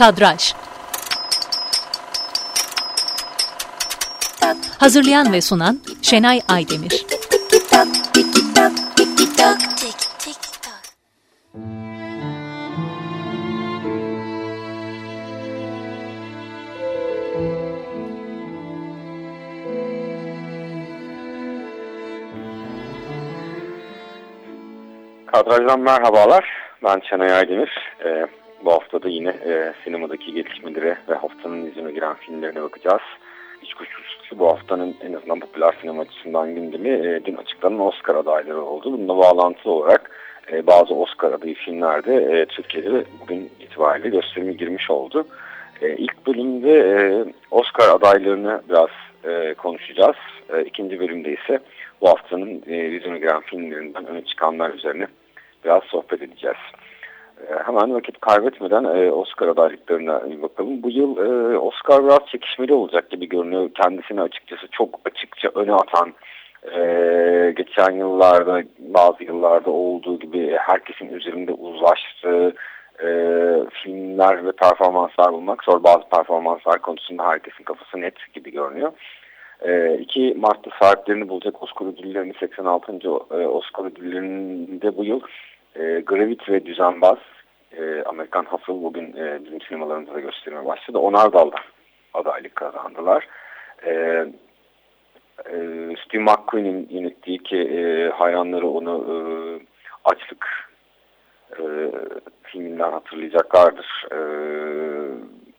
Kadraj Hazırlayan ve sunan Şenay Aydemir Kadrajdan merhabalar. Ben Şenay Aydemir. Ee, bu hafta da yine e, sinemadaki gelişmelere ve haftanın izine giren filmlerine bakacağız. Hiç kuşkusuz ki bu haftanın en azından popüler sinema açısından gündemi e, dün açıklanan Oscar adayları oldu. Bununla bağlantılı olarak e, bazı Oscar adayı filmlerde e, Türkiye'de bugün itibariyle gösterime girmiş oldu. E, ilk bölümde e, Oscar adaylarını biraz e, konuşacağız. E, ikinci bölümde ise bu haftanın e, vizyona giren filmlerinden öne çıkanlar üzerine biraz sohbet edeceğiz. E, hemen vakit kaybetmeden e, Oscar adaylıklarına bakalım. Bu yıl e, Oscar biraz çekişmeli olacak gibi görünüyor. Kendisini açıkçası çok açıkça öne atan, e, geçen yıllarda bazı yıllarda olduğu gibi herkesin üzerinde uzlaştığı e, filmler ve performanslar bulmak zor. Bazı performanslar konusunda herkesin kafası net gibi görünüyor. E, 2 Mart'ta saatlerini bulacak Oscar ödüllerinin 86. E, Oscar ödüllerinde bu yıl e, Gravity ve Düzenbaz e, Amerikan Hustle bugün e, bizim sinemalarımızda göstermeye başladı. Onar dalda adaylık kazandılar. E, e, Steve McQueen'in yönettiği ki e, hayranları onu e, açlık e, filminden hatırlayacaklardır. E,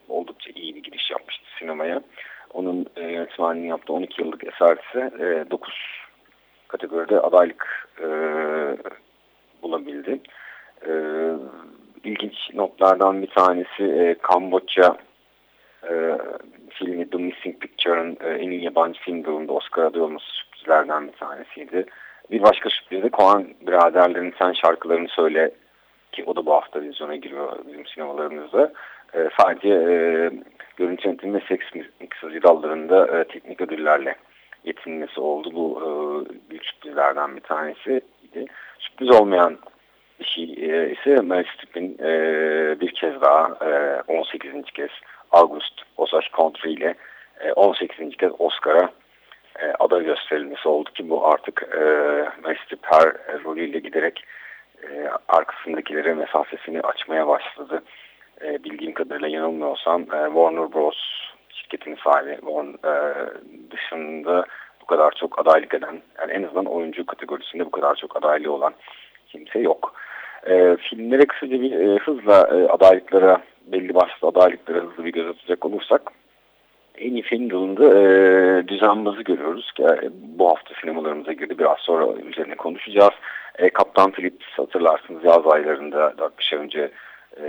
oldukça iyi bir giriş yapmıştı sinemaya. Onun e, yönetmenliğini yaptığı 12 yıllık eser ise e, 9 kategoride adaylık e, bulabildi. E, ilginç notlardan bir tanesi e, Kamboçya e, filmi The Missing Picture'ın e, en iyi yabancı film dalında Oscar aday olması sürprizlerden bir tanesiydi. Bir başka sürpriz de Kohan biraderlerin Sen şarkılarını söyle ki o da bu hafta vizyona giriyor bizim sinemalarımızda. E, sadece e, görüntü yönetimi ve seks miksajı dallarında e, teknik ödüllerle yetinmesi oldu. Bu e, büyük sürprizlerden bir tanesiydi. Sürpriz olmayan şey e, ise Meryl Streep'in e, bir kez daha e, 18. kez August Osage Country ile e, 18. kez Oscar'a e, aday gösterilmesi oldu ki bu artık e, Meryl her rolüyle giderek e, arkasındakilere mesafesini açmaya başladı. E, bildiğim kadarıyla yanılmıyorsam e, Warner Bros. şirketinin sahibi Warner, e, dışında bu kadar çok adaylık eden yani en azından oyuncu kategorisinde bu kadar çok adaylı olan kimse yok. E, filmlere kısaca bir e, hızla e, adaylıklara belli başlı adaylıklara hızlı bir göz atacak olursak en iyi film dalında e, düzenbazı görüyoruz ki e, bu hafta sinemalarımıza girdi. Biraz sonra üzerine konuşacağız. E, Kaptan Phillips hatırlarsınız yaz aylarında 4-5 ay önce e,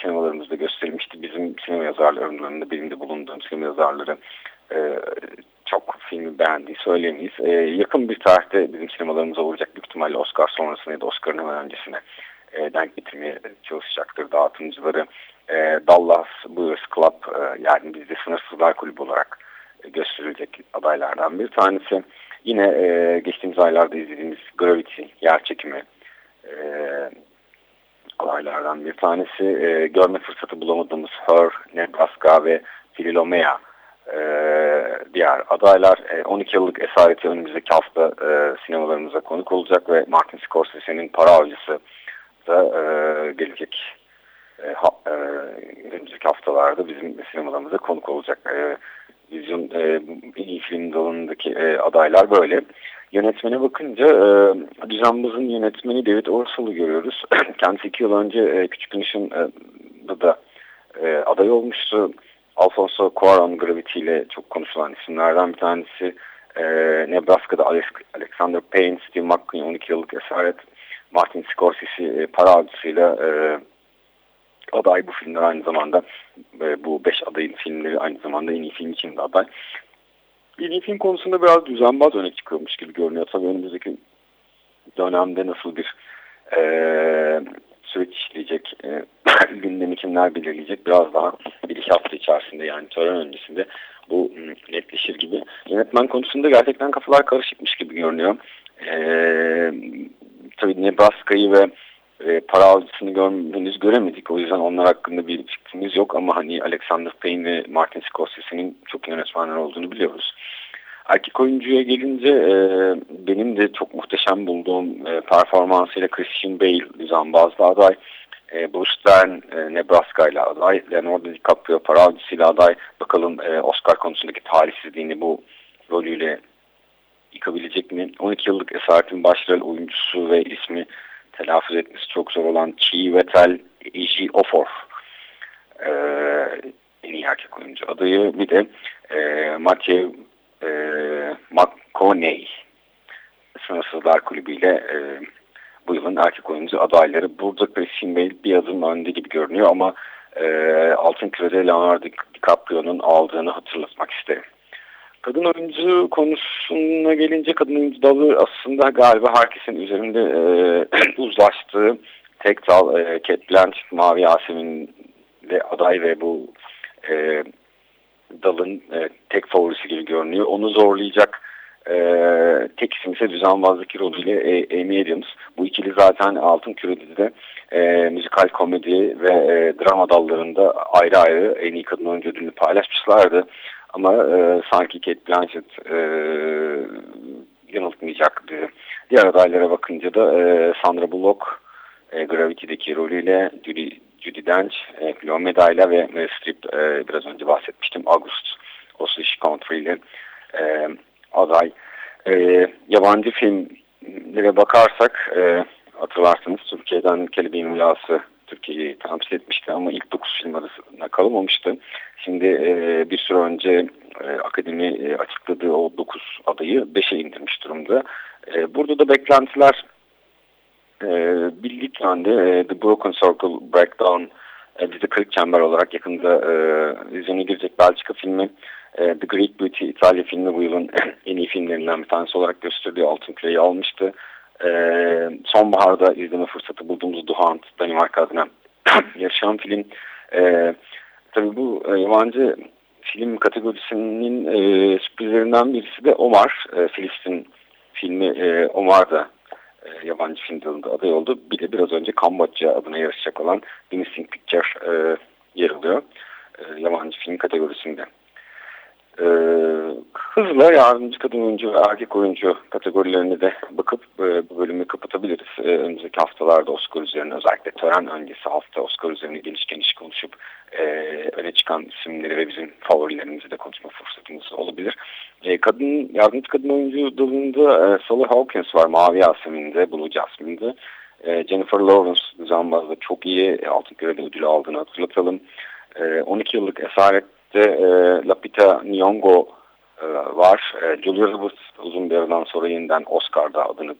sinemalarımızda gösterilmişti. Bizim sinema yazarlarının benim de bulunduğum sinema yazarları e, çok filmi beğendiği söyleyemeyiz. E, yakın bir tarihte bizim sinemalarımıza olacak büyük ihtimalle Oscar sonrasına ya da Oscar'ın hemen öncesine e, denk getirmeye çalışacaktır dağıtımcıları. E, Dallas Buyers Club e, yani bizde Sınırsızlar Kulübü olarak gösterilecek adaylardan bir tanesi. Yine e, geçtiğimiz aylarda izlediğimiz Gravity, yer çekimi e, adaylardan bir tanesi. E, görme fırsatı bulamadığımız Her, Nebraska ve Fililomea e, diğer adaylar. E, 12 yıllık esareti önümüzdeki hafta e, sinemalarımıza konuk olacak ve Martin Scorsese'nin para avcısı da e, gelecek e, ha, e, önümüzdeki haftalarda bizim sinemalarımıza konuk olacak. E, vizyon e, iyi film dalındaki e, adaylar böyle. Yönetmene bakınca e, Düzenbaz'ın yönetmeni David Orsal'ı görüyoruz. Kendisi iki yıl önce e, Küçük Güneş'in e, da e, aday olmuştu. Alfonso Cuarón Gravity ile çok konuşulan isimlerden bir tanesi. E, Nebraska'da Alex, Alexander Payne, Steve McQueen 12 yıllık esaret. Martin Scorsese e, para avcısıyla e, aday bu filmler aynı zamanda e, bu 5 adayın filmleri aynı zamanda en iyi film için de aday. En iyi film konusunda biraz düzenbaz öne çıkıyormuş gibi görünüyor. Tabii önümüzdeki dönemde nasıl bir e, süreç işleyecek, e, gündemi kimler belirleyecek biraz daha iki hafta içerisinde yani tören öncesinde bu netleşir gibi. Yönetmen konusunda gerçekten kafalar karışıkmış gibi görünüyor. E, tabii Nebraska'yı ve e, para avcısını gör, henüz göremedik. O yüzden onlar hakkında bir fikrimiz yok ama hani Alexander Payne ve Martin Scorsese'nin çok yönetmenler olduğunu biliyoruz. Erkek oyuncuya gelince e, benim de çok muhteşem bulduğum e, performansıyla Christian Bale düzenbazlı aday. E, Bruce Stern e, Nebraska ile aday. Leonardo DiCaprio para avcısıyla aday. Bakalım e, Oscar konusundaki talihsizliğini bu rolüyle yıkabilecek mi? 12 yıllık esaretin başrol oyuncusu ve ismi telaffuz etmesi çok zor olan Chiwetel Ejiofor e, en iyi erkek oyuncu adayı. Bir de e, Matthew e, McConaughey Sınırsızlar Kulübü ile e, bu yılın erkek oyuncu adayları. Burada Christian Bale bir adım önde gibi görünüyor ama e, Altın Küre'de Leonardo DiCaprio'nun aldığını hatırlatmak isterim. Kadın oyuncu konusuna gelince kadın oyuncu dalı aslında galiba herkesin üzerinde e, uzlaştığı tek dal e, Kate Blanchett, Mavi Yasemin de aday ve bu e, dalın e, tek favorisi gibi görünüyor. Onu zorlayacak e, tek isim ise düzenbazlık rolüyle e, Amy Adams. Bu ikili zaten Altın Küre'de e, müzikal komedi ve e, drama dallarında ayrı ayrı en iyi kadın oyuncu ödülünü paylaşmışlardı. Ama e, sanki Kate Blanchett e, yanıltmayacaktı. Diğer adaylara bakınca da e, Sandra Bullock e, Gravity'deki rolüyle Judy, Judy Dench, e, Cleo ve Meryl Streep e, biraz önce bahsetmiştim. August Osage Country ile e, aday. E, yabancı filmlere bakarsak e, hatırlarsınız Türkiye'den Kelebeğin Mülası Türkiye'yi temsil etmişti ama ilk 9 film arasında kalamamıştı. Şimdi e, bir süre önce e, akademi e, açıkladığı o 9 adayı 5'e indirmiş durumda. E, burada da beklentiler e, bildik yönde e, The Broken Circle Breakdown e, dizi Kırık Çember olarak yakında e, vizyona girecek Belçika filmi e, The Great Beauty İtalya filmi bu yılın en iyi filmlerinden bir tanesi olarak gösterdiği Altın Küre'yi almıştı. E, sonbaharda izleme fırsatı bulduğumuz Hunt Danimarka adına yaşayan film. E, tabii bu e, yabancı film kategorisinin e, sürprizlerinden birisi de Omar. E, Filistin filmi e, Omar e, yabancı film dalında aday oldu. Bir de biraz önce Kamboçya adına yarışacak olan The Missing Picture e, yer alıyor. E, yabancı film kategorisinde. E, hızla yardımcı kadın oyuncu ve erkek oyuncu kategorilerine de bakıp e, bu bölümü kapatabiliriz. E, önümüzdeki haftalarda Oscar üzerine özellikle tören öncesi hafta Oscar üzerine geniş geniş konuşup e, öne çıkan isimleri ve bizim favorilerimizi de konuşma fırsatımız olabilir. E, kadın Yardımcı kadın oyuncu dalında e, Sally Hawkins var Mavi Yasemin'de, Blue Jasmine'de. E, Jennifer Lawrence düzenbazda çok iyi e, Altın Küre'de ödülü aldığını hatırlatalım. E, 12 yıllık esarette e, Lapita Nyong'o e, var. E, Julia Roberts uzun bir aradan sonra yeniden Oscar'da adını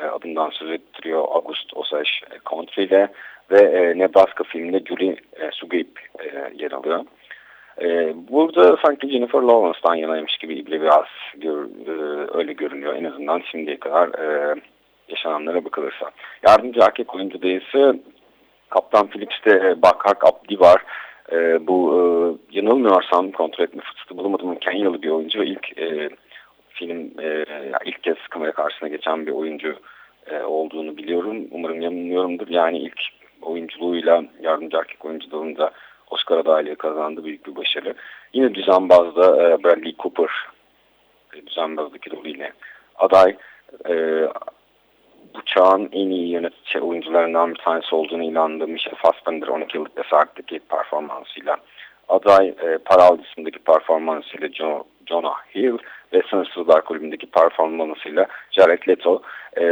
e, adından söz ettiriyor August Osage Country ile ve e, Nebraska filminde Julie e, Sugip e, yer alıyor. E, burada sanki Jennifer Lawrence'dan yanaymış gibi biraz gör, e, öyle görünüyor en azından şimdiye kadar e, yaşananlara bakılırsa. Yardımcı erkek oyuncu da ise Kaptan Phillips'te e, Bakak Abdi var. E, bu e, yanılmıyorsam kontrol etme fırsatı bulamadım. Kenyalı bir oyuncu ve ilk e, film e, ilk kez kamera karşısına geçen bir oyuncu e, olduğunu biliyorum. Umarım yanılmıyorumdur. Yani ilk oyunculuğuyla yardımcı erkek oyuncu dalında Oscar adaylığı kazandı. Büyük bir başarı. Yine düzenbazda e, Bradley Cooper e, düzenbazdaki rolüyle aday. E, bu çağın en iyi yönetici oyuncularından bir tanesi olduğunu ilanladı. Michelle Fassbender 12 yıllık Esart'taki performansıyla aday e, Paraldis'indeki performansıyla John, Jonah Hill ve Sınırsızlar Kulübü'ndeki performansıyla Jared Leto. E,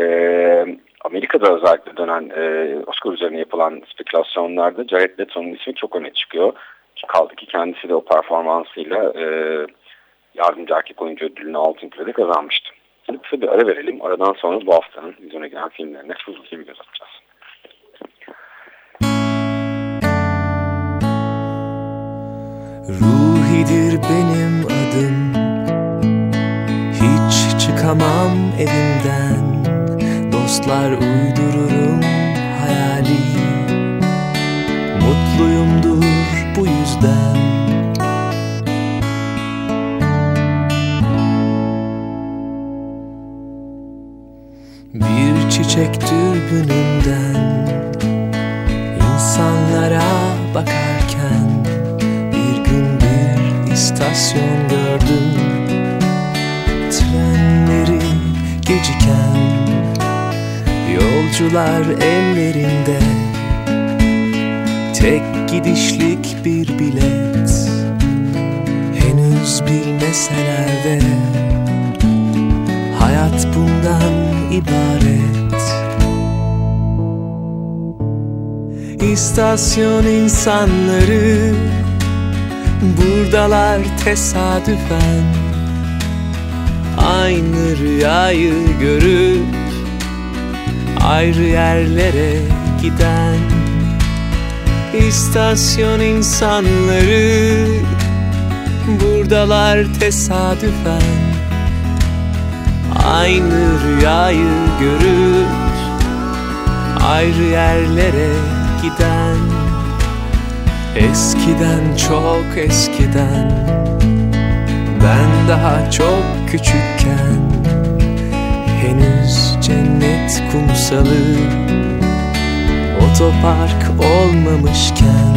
Amerika'da özellikle dönen e, Oscar üzerine yapılan spekülasyonlarda Jared Leto'nun ismi çok öne çıkıyor. Kaldı ki kendisi de o performansıyla e, yardımcı erkek oyuncu ödülünü Altın Küre'de kazanmıştı. Şimdi kısa bir ara verelim. Aradan sonra bu haftanın vizyona gelen filmlerine hızlı bir göz atacağız. Ruhidir benim adım Hiç çıkamam evimden Dostlar uydururum ibaret. İstasyon insanları buradalar tesadüfen. Aynı rüyayı görüp ayrı yerlere giden. İstasyon insanları buradalar tesadüfen Aynı rüyayı görür Ayrı yerlere giden. Eskiden çok eskiden Ben daha çok küçükken. Henüz cennet kumsalı Otopark olmamışken.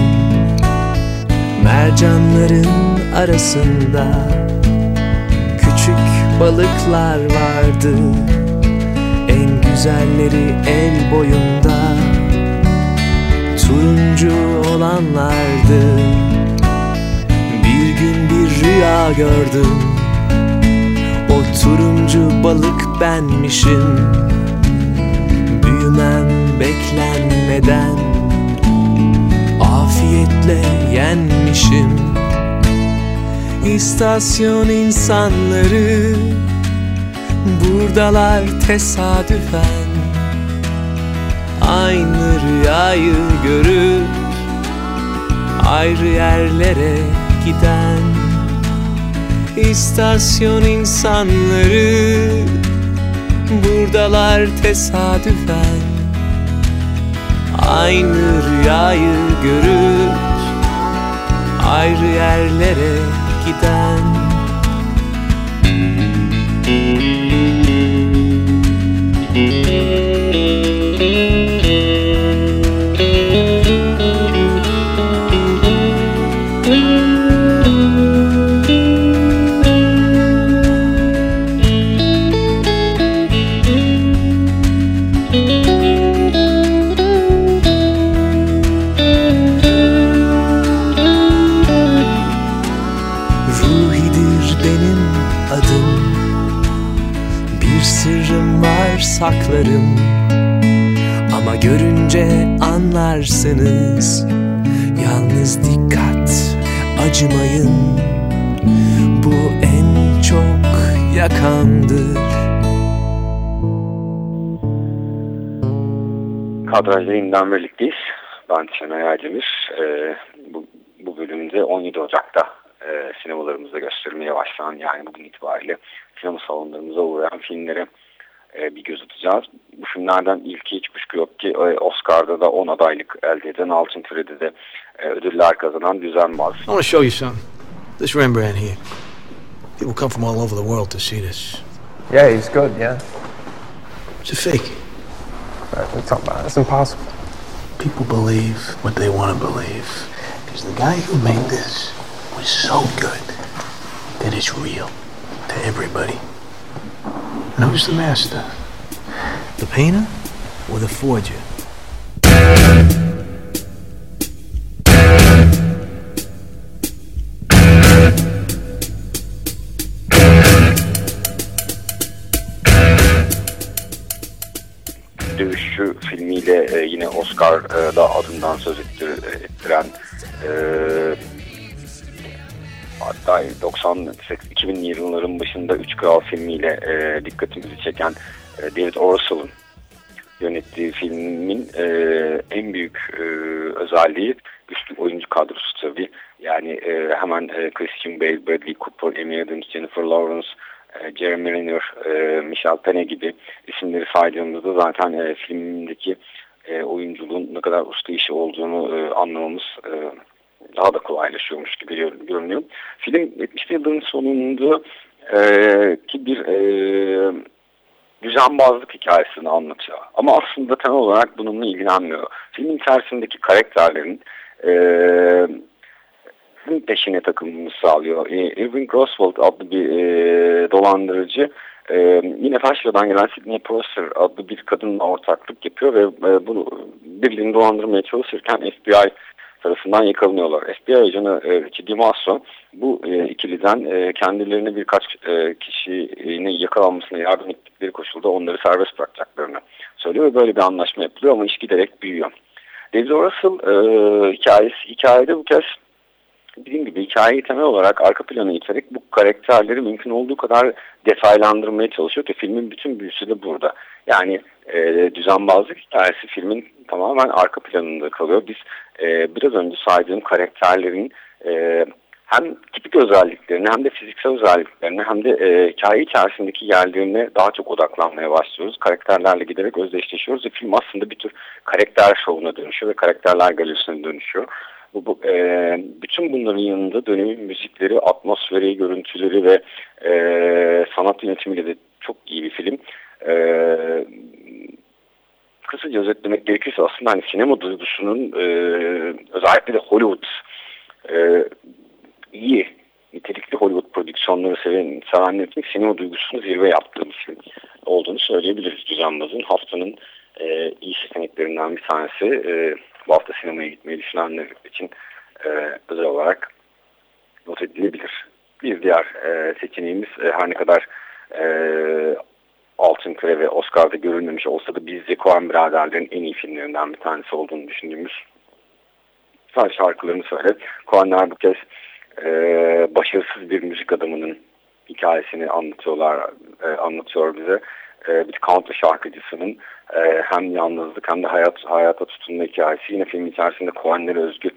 Mercanların arasında balıklar vardı. En güzelleri el boyunda. Turuncu olanlardı. Bir gün bir rüya gördüm. O turuncu balık benmişim. Büyümem beklenmeden Afiyetle yenmişim İstasyon insanları. Buradalar tesadüfen. Aynı rüyayı görür Ayrı yerlere giden İstasyon insanları. Buradalar tesadüfen. Aynı rüyayı görür Ayrı yerlere Tình giden saklarım. Ama görünce anlarsınız. Yalnız dikkat acımayın. Bu en çok yakandır. Kadrajda yeniden birlikteyiz. Ben Şenay Aydemir. Ee, bu, bu bölümde 17 Ocak'ta e, sinemalarımızda gösterilmeye başlanan yani bugün itibariyle sinema salonlarımıza uğrayan filmlere e, bir göz atacağız. Bu filmlerden ilki hiç kuşku yok ki e, Oscar'da da 10 adaylık elde eden Altın Küre'de de e, ödüller kazanan düzenbaz. I want to show you something. This Rembrandt here. People come from all over the world to see this. Yeah, he's good, yeah. It's a fake. It's, not, it's impossible. People believe what they want to believe. Because the guy who made this was so good that it's real to everybody. And who's the master? The painter or the forger? Dövüşçü filmiyle yine Oscar'da adından söz ettir, ettiren e, hatta 90 2000 yılların başında Üç Kral filmiyle e, dikkatimizi çeken e, David Orsel'ın yönettiği filmin e, en büyük e, özelliği güçlü oyuncu kadrosu tabii. Yani e, hemen e, Christian Bale, Bradley Cooper, Amy Adams, Jennifer Lawrence, e, Jeremy Renner, e, Michelle Penne gibi isimleri saydığımızda zaten e, filmdeki e, oyunculuğun ne kadar usta işi olduğunu e, anlamamız e, daha da kolaylaşıyormuş gibi görünüyor. Film 70'li yılların sonunda e, ki bir e, düzenbazlık hikayesini anlatıyor. Ama aslında temel olarak bununla ilgilenmiyor. Filmin içerisindeki karakterlerin e, peşine takılmamızı sağlıyor. E, Irving Grosswald adlı bir e, dolandırıcı e, yine Taşra'dan gelen Sidney Prosser adlı bir kadınla ortaklık yapıyor ve e, bunu birliğini dolandırmaya çalışırken FBI tarafından yakalanıyorlar. FBI ajanı e, Richie DiMasso bu e, ikiliden e, kendilerine birkaç e, kişinin yakalanmasına yardım ettikleri koşulda onları serbest bırakacaklarını söylüyor böyle bir anlaşma yapılıyor ama iş giderek büyüyor. David Russell e, hikayesi, hikayede bu kez dediğim gibi hikayeyi temel olarak arka plana iterek bu karakterleri mümkün olduğu kadar detaylandırmaya çalışıyor ki filmin bütün büyüsü de burada. Yani e, düzenbazlık hikayesi filmin tamamen arka planında kalıyor. Biz e, biraz önce saydığım karakterlerin e, hem tipik özelliklerini hem de fiziksel özelliklerini hem de e, hikaye içerisindeki yerlerine daha çok odaklanmaya başlıyoruz. Karakterlerle giderek özdeşleşiyoruz ve film aslında bir tür karakter şovuna dönüşüyor ve karakterler galerisine dönüşüyor. Bu, bu, e, bütün bunların yanında dönemin müzikleri, atmosferi, görüntüleri ve e, sanat yönetimiyle de çok iyi bir film. E, kısaca özetlemek gerekirse aslında hani sinema duygusunun e, özellikle de Hollywood e, iyi nitelikli Hollywood prodüksiyonları seven sevenler sinema duygusunu zirve yaptığı bir film olduğunu söyleyebiliriz. Düzenbaz'ın haftanın e, iyi seçeneklerinden bir tanesi. E, bu hafta sinemaya gitmeyi düşünenler için e, özel olarak not edilebilir. Bir diğer e, seçeneğimiz e, her ne kadar e, Altın Küre ve Oscar'da görülmemiş olsa da biz de Coen biraderlerin en iyi filmlerinden bir tanesi olduğunu düşündüğümüz sadece şarkılarını söyle. Coen'ler bu kez e, başarısız bir müzik adamının hikayesini anlatıyorlar, e, anlatıyor bize. E, bir country şarkıcısının e, hem yalnızlık hem de hayat hayata tutunma hikayesi. Yine film içerisinde Coen'lere özgü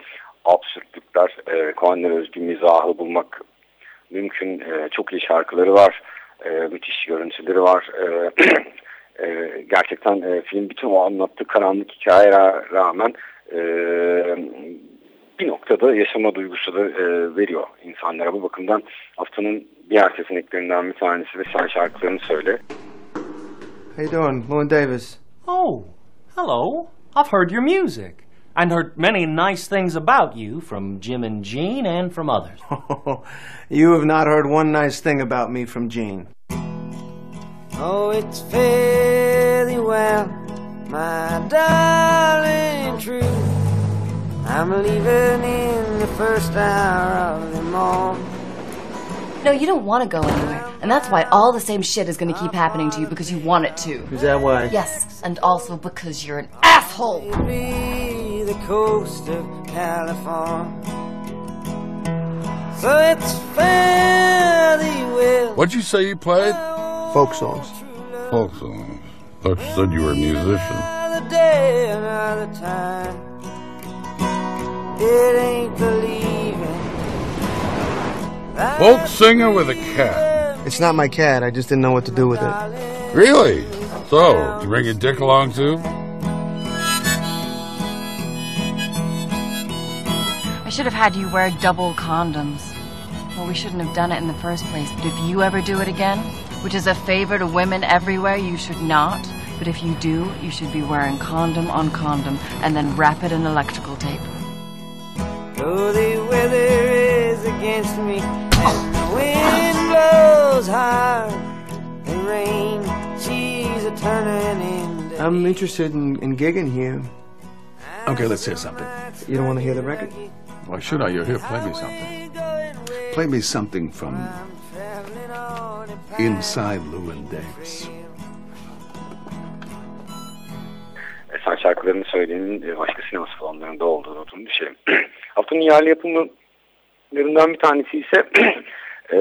absürtlükler, e, Coen'lere özgü mizahı bulmak mümkün. E, çok iyi şarkıları var, e, müthiş görüntüleri var. E, e, gerçekten e, film bütün o anlattığı karanlık hikayeye rağmen e, bir noktada yaşama duygusu da e, veriyor insanlara. Bu bakımdan haftanın diğer seçeneklerinden bir tanesi de sen şarkılarını söyle. How you doing? Llewyn Davis. Oh, hello. I've heard your music and heard many nice things about you from Jim and Jean and from others. you have not heard one nice thing about me from Jean. Oh, it's fairly well, my darling true. I'm leaving in the first hour of the morning. No, you don't want to go anywhere. And that's why all the same shit is going to keep happening to you because you want it to. Is that why? Yes, and also because you're an asshole. Be the coast of California. So it's fairly well. What'd you say you played? Folk songs. Folk songs. Thought you said you were a musician. Another day, another time. It ain't the leaving. Folk singer with a cat. It's not my cat. I just didn't know what to do with it. Really? So, you bring your dick along too? I should have had you wear double condoms. Well, we shouldn't have done it in the first place, but if you ever do it again, which is a favor to women everywhere, you should not. But if you do, you should be wearing condom on condom and then wrap it in electrical tape. Though the weather is against me and the wind blows hard, the rain she's a turning into. I'm interested in, in gigging here. Okay, let's hear something. You don't want to hear the record? Why should I? You're here. Play me something. Play me something from inside Llewyn Davis. Sen şarkılarını söyleyenin e, başka sinema salonlarında olduğunu düşünelim. Haftanın yerli yapımlarından bir tanesi ise e,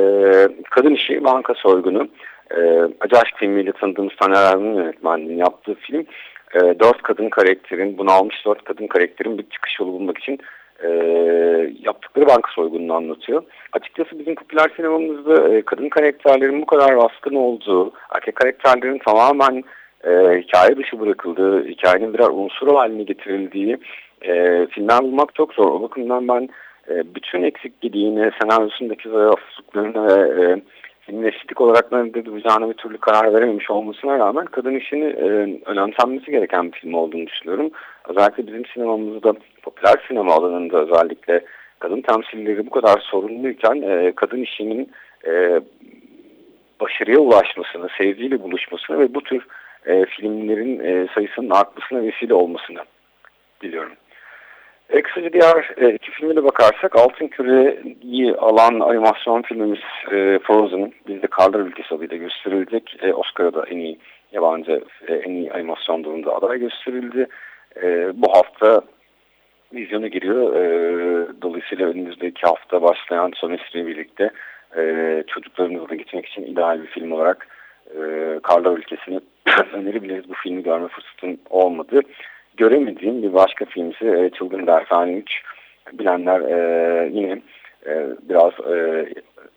Kadın İşi Banka Soygunu. E, Acı Aşk filmiyle tanıdığımız Taner Erdoğan'ın yönetmenliğini yaptığı film e, dört kadın karakterin, bunalmış dört kadın karakterin bir çıkış yolu bulmak için e, yaptıkları banka soygununu anlatıyor. Açıkçası bizim popüler sinemamızda e, kadın karakterlerin bu kadar baskın olduğu, erkek karakterlerin tamamen e, hikaye dışı bırakıldığı, hikayenin birer unsur haline getirildiği e, filmler bulmak çok zor. O bakımdan ben e, bütün eksik gediğini, senaryosundaki zayıflıklarını ve e, filmin estetik olarak nerede duracağına bir türlü karar verememiş olmasına rağmen kadın işini e, önemsenmesi gereken bir film olduğunu düşünüyorum. Özellikle bizim sinemamızda, popüler sinema alanında özellikle kadın temsilleri bu kadar sorunluyken e, kadın işinin e, başarıya ulaşmasını, sevgiyle buluşmasını ve bu tür e, filmlerin e, sayısının artmasına vesile olmasını diliyorum. E, kısaca diğer e, iki filme de bakarsak Altın Küre'yi alan animasyon filmimiz e, Frozen bizde Karlar Ülkesi adıyla gösterilecek. E, Oscar'da en iyi yabancı e, en iyi animasyon dalında aday gösterildi. E, bu hafta vizyona giriyor. E, dolayısıyla önümüzdeki hafta başlayan sömestriyle birlikte e, çocuklarımızla gitmek için ideal bir film olarak e, Karlar Ülkesi'ni önerebiliriz. Bu filmi görme fırsatım olmadı göremediğim bir başka film ise e, Çılgın Dershane 3. Bilenler e, yine e, biraz e,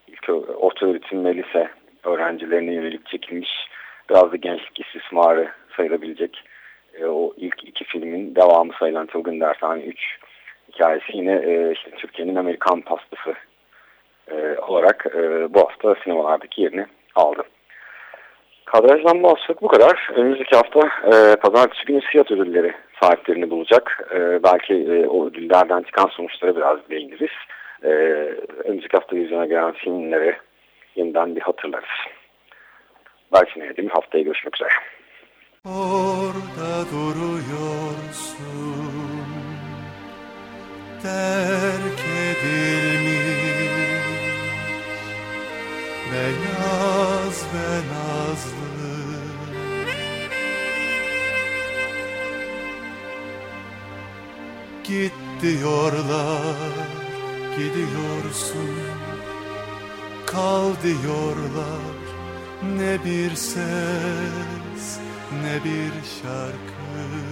ilk orta öğretim ve lise öğrencilerine yönelik çekilmiş biraz da gençlik istismarı sayılabilecek e, o ilk iki filmin devamı sayılan Çılgın Dershane 3 hikayesi yine e, işte Türkiye'nin Amerikan pastası e, olarak e, bu hafta sinemalardaki yerini aldı. Kadrajdan bahsettik bu kadar. Önümüzdeki hafta e, pazartesi günü Siyat ödülleri sahiplerini bulacak. E, belki e, o ödüllerden çıkan sonuçlara biraz değiniriz. E, önümüzdeki hafta vizyona gelen filmleri yeniden bir hatırlarız. Belki ne diyeyim haftaya görüşmek üzere. Orada duruyorsun terk edilmiş beyaz ve nazlı Git diyorlar gidiyorsun. Kal diyorlar ne bir ses ne bir şarkı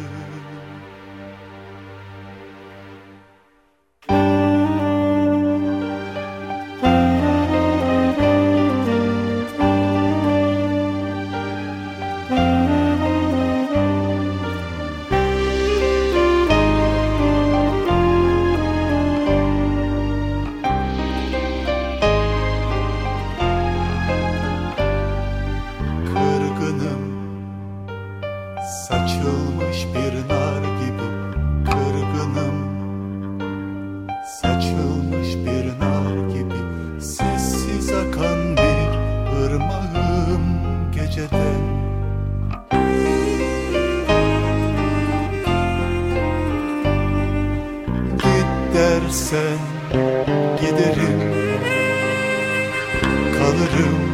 Saçılmış bir nar gibi sessiz akan bir ırmağım geceden Git dersen giderim kalırım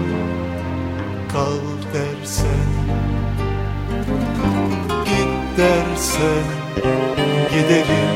kal dersen. Git dersen giderim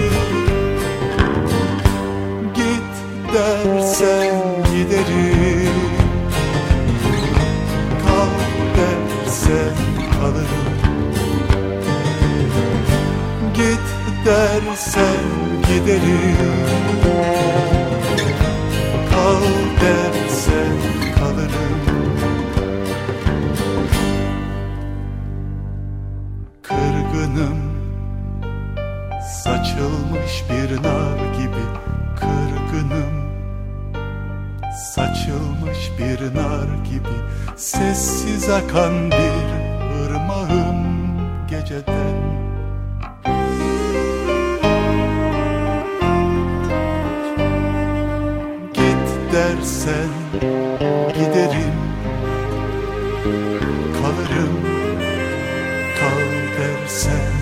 dersen giderim. Kal dersen kalırım. Kırgınım Saçılmış bir nar gibi kırgınım. Saçılmış bir nar gibi Sessiz akan bir ırmağım geceden dersen giderim Kalırım kal dersen.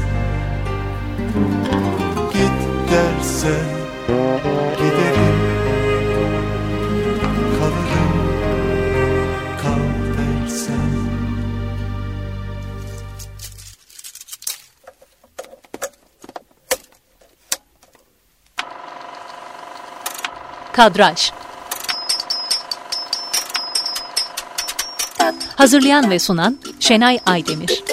Git dersen giderim Kalırım kal dersen. Kadraj Hazırlayan ve sunan Şenay Aydemir